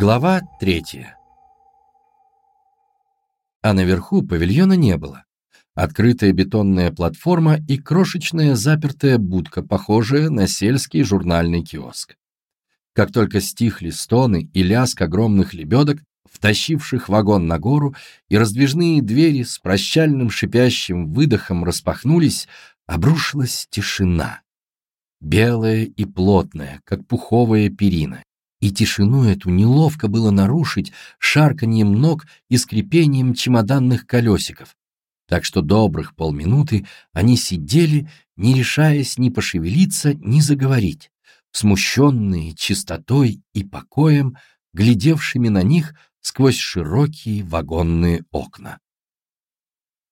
Глава третья. А наверху павильона не было. Открытая бетонная платформа и крошечная запертая будка, похожая на сельский журнальный киоск. Как только стихли стоны и лязг огромных лебедок, втащивших вагон на гору, и раздвижные двери с прощальным шипящим выдохом распахнулись, обрушилась тишина. Белая и плотная, как пуховая перина, и тишину эту неловко было нарушить шарканьем ног и скрипением чемоданных колесиков. Так что добрых полминуты они сидели, не решаясь ни пошевелиться, ни заговорить, смущенные чистотой и покоем, глядевшими на них сквозь широкие вагонные окна.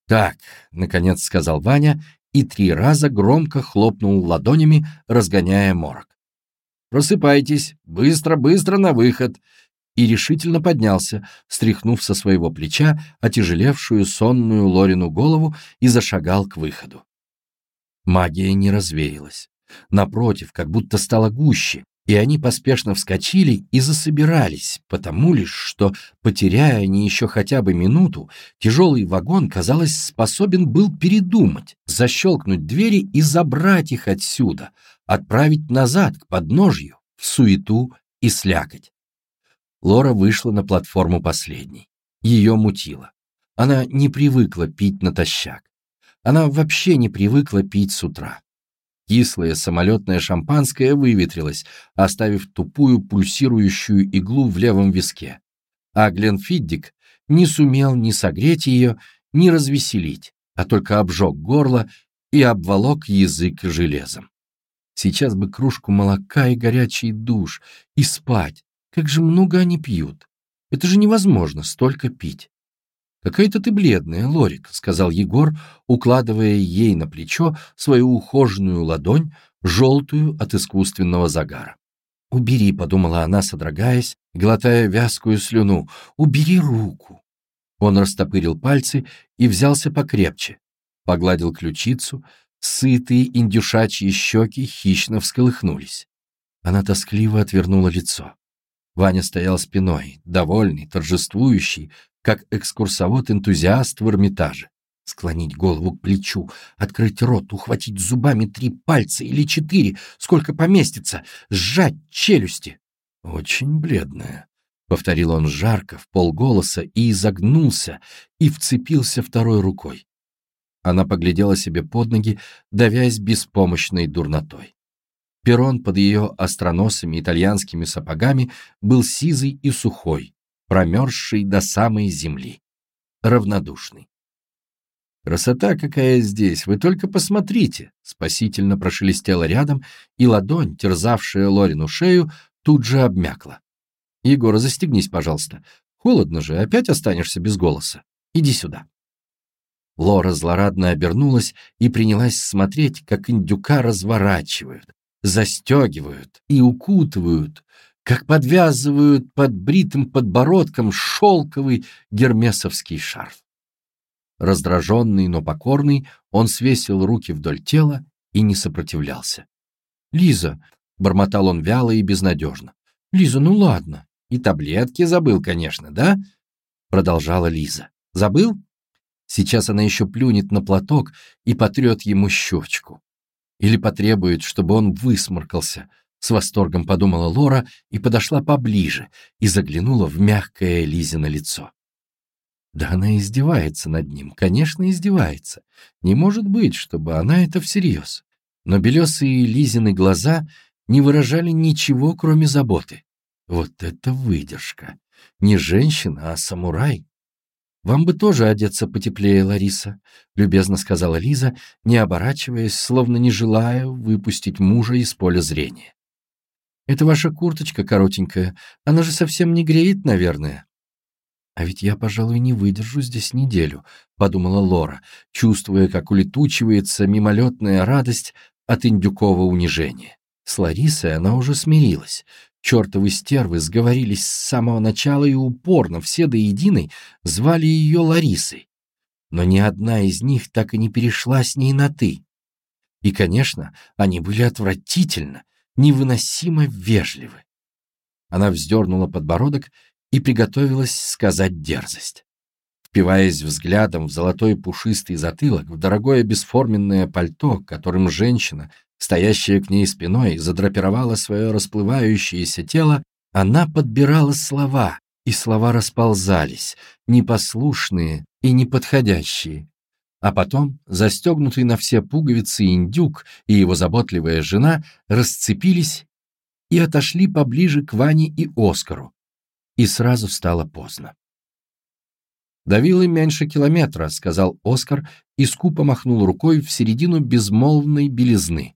«Так», — наконец сказал Ваня, и три раза громко хлопнул ладонями, разгоняя морок. Просыпайтесь, быстро-быстро на выход!» И решительно поднялся, стряхнув со своего плеча отяжелевшую сонную Лорину голову и зашагал к выходу. Магия не развеялась. Напротив, как будто стала гуще, и они поспешно вскочили и засобирались, потому лишь, что, потеряя они еще хотя бы минуту, тяжелый вагон, казалось, способен был передумать, защелкнуть двери и забрать их отсюда, отправить назад, к подножью, в суету и слякоть. Лора вышла на платформу последней. Ее мутило. Она не привыкла пить натощак. Она вообще не привыкла пить с утра. Кислое самолетное шампанское выветрилось, оставив тупую пульсирующую иглу в левом виске. А Гленфиддик не сумел ни согреть ее, ни развеселить, а только обжег горло и обволок язык железом. Сейчас бы кружку молока и горячий душ, и спать. Как же много они пьют. Это же невозможно столько пить. «Какая-то ты бледная, Лорик», — сказал Егор, укладывая ей на плечо свою ухоженную ладонь, желтую от искусственного загара. «Убери», — подумала она, содрогаясь, глотая вязкую слюну, — «убери руку». Он растопырил пальцы и взялся покрепче, погладил ключицу, Сытые индюшачьи щеки хищно всколыхнулись. Она тоскливо отвернула лицо. Ваня стоял спиной, довольный, торжествующий, как экскурсовод-энтузиаст в Эрмитаже. Склонить голову к плечу, открыть рот, ухватить зубами три пальца или четыре, сколько поместится, сжать челюсти. Очень бледная, — повторил он жарко, в полголоса, и изогнулся, и вцепился второй рукой. Она поглядела себе под ноги, давясь беспомощной дурнотой. Перрон под ее остроносыми итальянскими сапогами был сизый и сухой, промерзший до самой земли, равнодушный. «Красота какая здесь! Вы только посмотрите!» Спасительно прошелестела рядом, и ладонь, терзавшая Лорину шею, тут же обмякла. «Егор, застегнись, пожалуйста. Холодно же, опять останешься без голоса. Иди сюда». Лора злорадно обернулась и принялась смотреть, как индюка разворачивают, застегивают и укутывают, как подвязывают под бритым подбородком шелковый гермесовский шарф. Раздраженный, но покорный, он свесил руки вдоль тела и не сопротивлялся. «Лиза», — бормотал он вяло и безнадежно, — «Лиза, ну ладно». «И таблетки забыл, конечно, да?» — продолжала Лиза. «Забыл? Сейчас она еще плюнет на платок и потрет ему щечку. Или потребует, чтобы он высморкался. С восторгом подумала Лора и подошла поближе и заглянула в мягкое Лизино лицо. Да она издевается над ним, конечно, издевается. Не может быть, чтобы она это всерьез. Но белесые Лизины глаза не выражали ничего, кроме заботы. Вот это выдержка! Не женщина, а самурай. «Вам бы тоже одеться потеплее, Лариса», — любезно сказала Лиза, не оборачиваясь, словно не желая выпустить мужа из поля зрения. «Это ваша курточка коротенькая, она же совсем не греет, наверное». «А ведь я, пожалуй, не выдержу здесь неделю», — подумала Лора, чувствуя, как улетучивается мимолетная радость от индюкова унижения. С Ларисой она уже смирилась, Чертовы стервы сговорились с самого начала и упорно, все до единой, звали ее Ларисой. Но ни одна из них так и не перешла с ней на «ты». И, конечно, они были отвратительно, невыносимо вежливы. Она вздернула подбородок и приготовилась сказать дерзость. Впиваясь взглядом в золотой пушистый затылок, в дорогое бесформенное пальто, которым женщина, стоящая к ней спиной, задрапировала свое расплывающееся тело, она подбирала слова, и слова расползались, непослушные и неподходящие. А потом, застегнутый на все пуговицы индюк и его заботливая жена расцепились и отошли поближе к Ване и Оскару. И сразу стало поздно. «До меньше километра», — сказал Оскар и скупо махнул рукой в середину безмолвной белизны,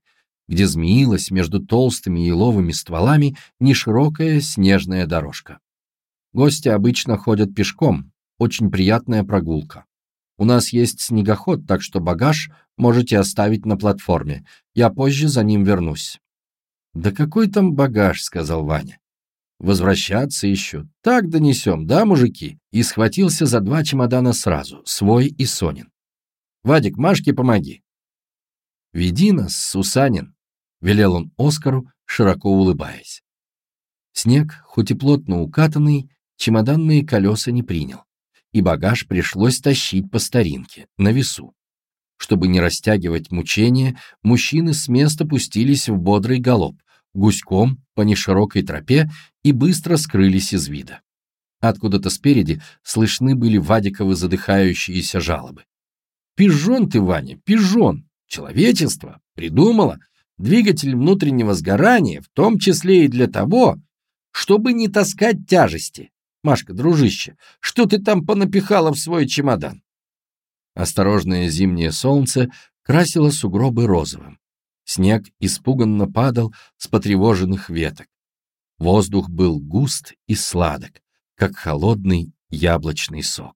где змеилась между толстыми еловыми стволами неширокая снежная дорожка. Гости обычно ходят пешком, очень приятная прогулка. У нас есть снегоход, так что багаж можете оставить на платформе. Я позже за ним вернусь. «Да какой там багаж?» — сказал Ваня. «Возвращаться еще. Так донесем, да, мужики?» И схватился за два чемодана сразу, свой и Сонин. «Вадик, Машке помоги». «Веди нас, Сусанин», — велел он Оскару, широко улыбаясь. Снег, хоть и плотно укатанный, чемоданные колеса не принял, и багаж пришлось тащить по старинке, на весу. Чтобы не растягивать мучения, мужчины с места пустились в бодрый галоп, гуськом по неширокой тропе и быстро скрылись из вида. Откуда-то спереди слышны были Вадиковы задыхающиеся жалобы. «Пижон ты, Ваня, пижон! Человечество придумало двигатель внутреннего сгорания, в том числе и для того, чтобы не таскать тяжести. Машка, дружище, что ты там понапихала в свой чемодан? Осторожное зимнее солнце красило сугробы розовым. Снег испуганно падал с потревоженных веток. Воздух был густ и сладок, как холодный яблочный сок.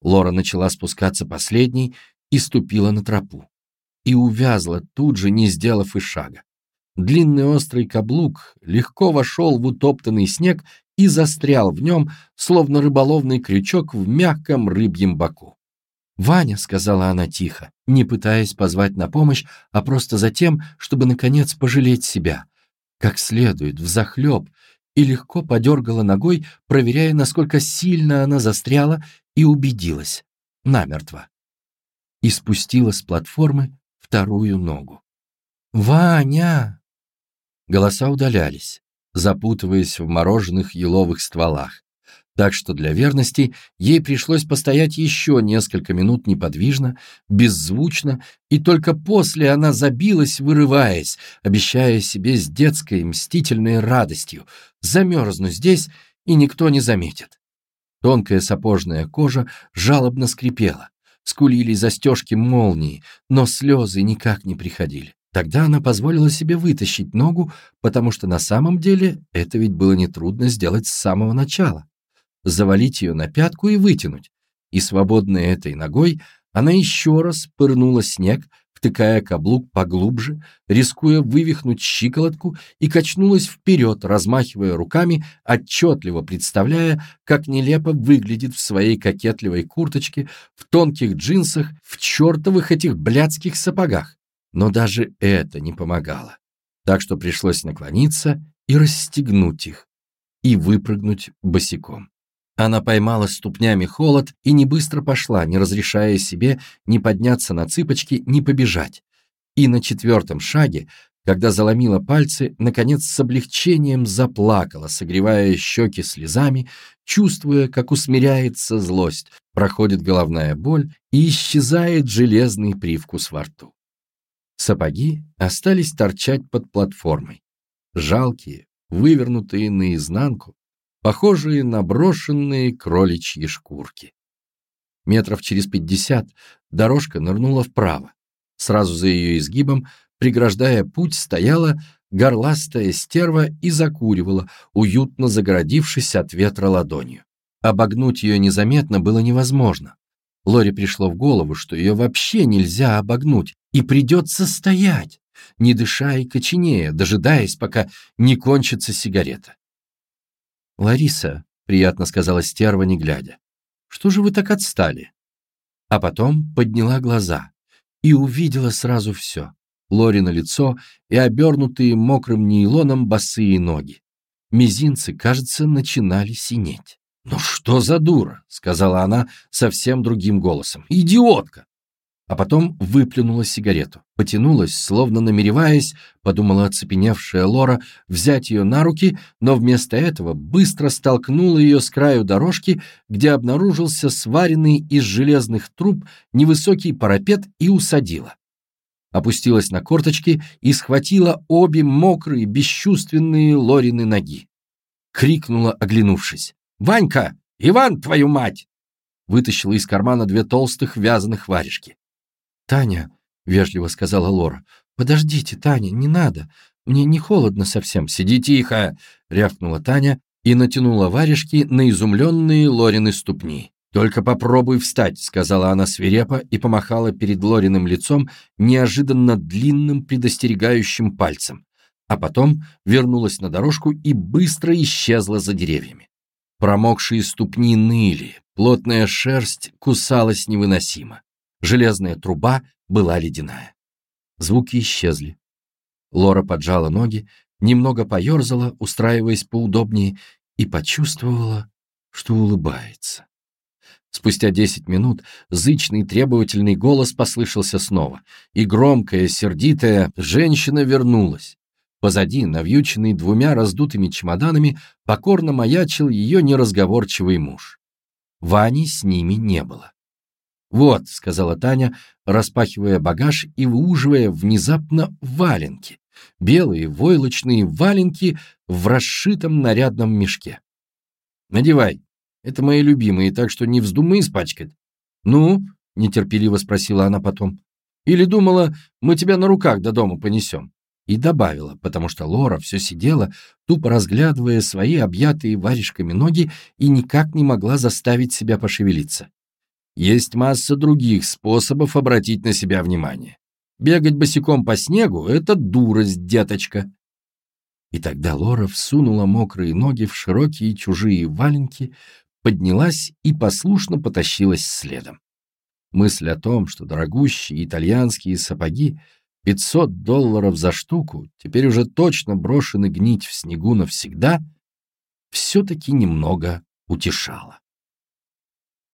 Лора начала спускаться последней и ступила на тропу. И увязла тут же, не сделав и шага. Длинный острый каблук легко вошел в утоптанный снег и застрял в нем, словно рыболовный крючок в мягком рыбьем боку. «Ваня», — сказала она тихо, не пытаясь позвать на помощь, а просто за тем, чтобы, наконец, пожалеть себя, как следует, взахлеб, и легко подергала ногой, проверяя, насколько сильно она застряла, и убедилась — намертво. И спустила с платформы вторую ногу. «Ваня!» Голоса удалялись, запутываясь в мороженых еловых стволах, так что для верности ей пришлось постоять еще несколько минут неподвижно, беззвучно, и только после она забилась, вырываясь, обещая себе с детской мстительной радостью «замерзну здесь, и никто не заметит». Тонкая сапожная кожа жалобно скрипела, скулили застежки молнии, но слезы никак не приходили. Тогда она позволила себе вытащить ногу, потому что на самом деле это ведь было нетрудно сделать с самого начала завалить ее на пятку и вытянуть. И свободной этой ногой она еще раз пырнула снег, втыкая каблук поглубже, рискуя вывихнуть щиколотку и качнулась вперед, размахивая руками, отчетливо представляя, как нелепо выглядит в своей кокетливой курточке, в тонких джинсах, в чертовых этих блядских сапогах. Но даже это не помогало. Так что пришлось наклониться и расстегнуть их, и выпрыгнуть босиком. Она поймала ступнями холод и не быстро пошла, не разрешая себе ни подняться на цыпочки, ни побежать. И на четвертом шаге, когда заломила пальцы, наконец с облегчением заплакала, согревая щеки слезами, чувствуя, как усмиряется злость, проходит головная боль и исчезает железный привкус во рту. Сапоги остались торчать под платформой. Жалкие, вывернутые наизнанку, похожие на брошенные кроличьи шкурки. Метров через пятьдесят дорожка нырнула вправо. Сразу за ее изгибом, преграждая путь, стояла горластая стерва и закуривала, уютно загородившись от ветра ладонью. Обогнуть ее незаметно было невозможно. Лори пришло в голову, что ее вообще нельзя обогнуть, и придется стоять, не дыша и коченея, дожидаясь, пока не кончится сигарета. «Лариса», — приятно сказала стерва, не глядя, — «что же вы так отстали?» А потом подняла глаза и увидела сразу все. Лори на лицо и обернутые мокрым нейлоном босые ноги. Мизинцы, кажется, начинали синеть. «Ну что за дура?» — сказала она совсем другим голосом. «Идиотка!» А потом выплюнула сигарету. Потянулась, словно намереваясь, подумала оцепеневшая Лора, взять ее на руки, но вместо этого быстро столкнула ее с краю дорожки, где обнаружился сваренный из железных труб невысокий парапет и усадила. Опустилась на корточки и схватила обе мокрые, бесчувственные Лорины ноги. Крикнула, оглянувшись. «Ванька! Иван, твою мать!» Вытащила из кармана две толстых вязаных варежки. «Таня», — вежливо сказала Лора, — «подождите, Таня, не надо. Мне не холодно совсем». «Сиди тихо!» — рявкнула Таня и натянула варежки на изумленные Лорины ступни. «Только попробуй встать», — сказала она свирепо и помахала перед Лориным лицом неожиданно длинным предостерегающим пальцем, а потом вернулась на дорожку и быстро исчезла за деревьями. Промокшие ступни ныли, плотная шерсть кусалась невыносимо. Железная труба была ледяная. Звуки исчезли. Лора поджала ноги, немного поерзала, устраиваясь поудобнее, и почувствовала, что улыбается. Спустя десять минут зычный требовательный голос послышался снова, и громкая, сердитая женщина вернулась. Позади, навьюченный двумя раздутыми чемоданами, покорно маячил ее неразговорчивый муж. Вани с ними не было. «Вот», — сказала Таня, распахивая багаж и выуживая внезапно валенки. Белые войлочные валенки в расшитом нарядном мешке. «Надевай. Это мои любимые, так что не вздумай испачкать». «Ну?» — нетерпеливо спросила она потом. «Или думала, мы тебя на руках до дома понесем?» И добавила, потому что Лора все сидела, тупо разглядывая свои объятые варежками ноги и никак не могла заставить себя пошевелиться. Есть масса других способов обратить на себя внимание. Бегать босиком по снегу — это дурость, деточка. И тогда Лора всунула мокрые ноги в широкие чужие валенки, поднялась и послушно потащилась следом. Мысль о том, что дорогущие итальянские сапоги 500 долларов за штуку, теперь уже точно брошены гнить в снегу навсегда, все-таки немного утешало.